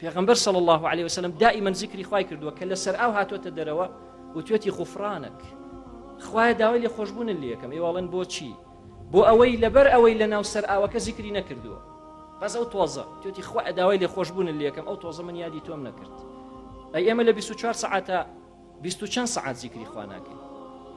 پێغمبەر صلی الله عليه وسلم دائما ذکری خوای کردووە کە لەسەر ئاو هاتۆتە دەرەوە وتێتی غفرانك خوایە داوای لێ خۆشببوون لەکەم ئێواڵن بۆچی بۆ ئەوەی لەبەر ئەوەی لە ناو سەر ئاوەکە ذکری نەکردووە بەس ئەو تۆزە توێتی خوا داوای لێ خۆشببوون لەکەم ئەو تۆزە من یادی تۆم نەکرد ئەی ئێمە لە 24 سعاتە 20 چەند سعات ذکری خواناکەین